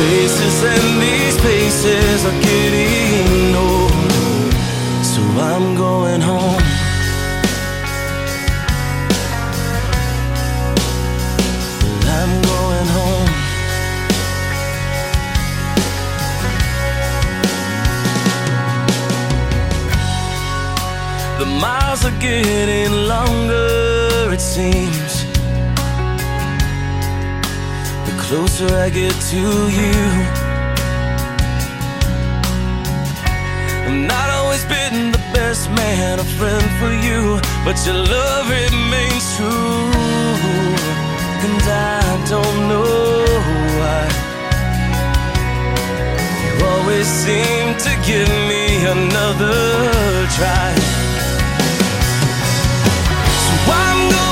Places and these places are getting old. So I'm going home. I'm going home. The miles are getting longer, it seems. Closer I get to you. I've not always been the best man, a friend for you, but your love remains true. And I don't know why. You always seem to give me another try. So I'm going